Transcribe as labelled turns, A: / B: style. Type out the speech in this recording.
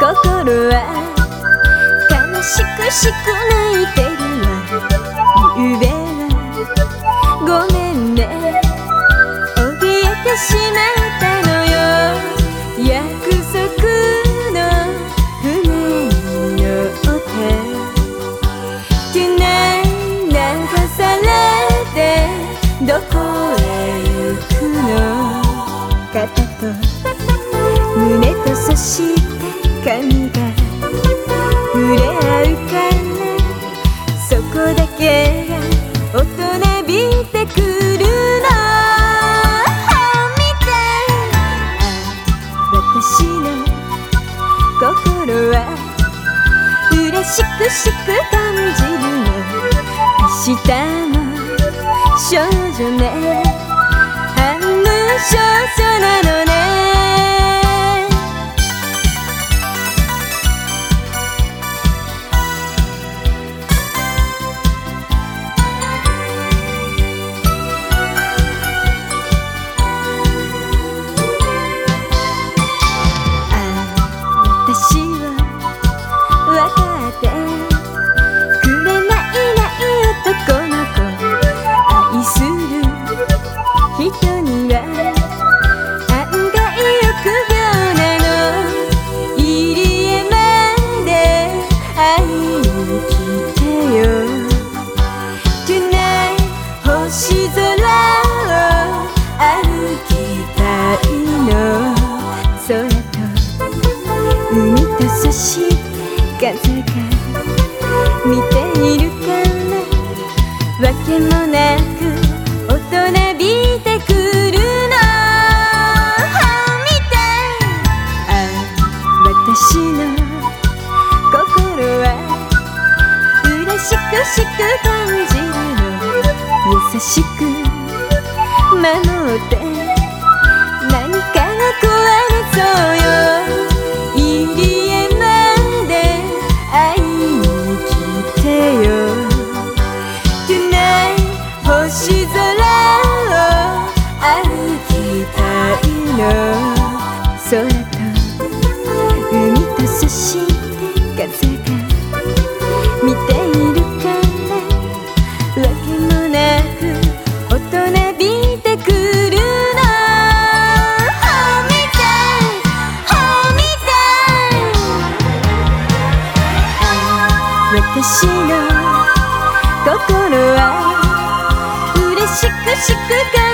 A: 心は悲しくしく泣いてるわゆうべはごめんね。怯えてしまう。心は嬉しくしく感じるの明日も少女ね半分少女なのね空を歩きたいの空と海とそして風が見ているからわけもな。く大人びてくるの見てあ私の心は嬉しくしく感じる優しく守って何かが壊れそうよ。入り江まで会いに来てよ。Tonight 星空を歩きたいの空私の心は嬉しくしく感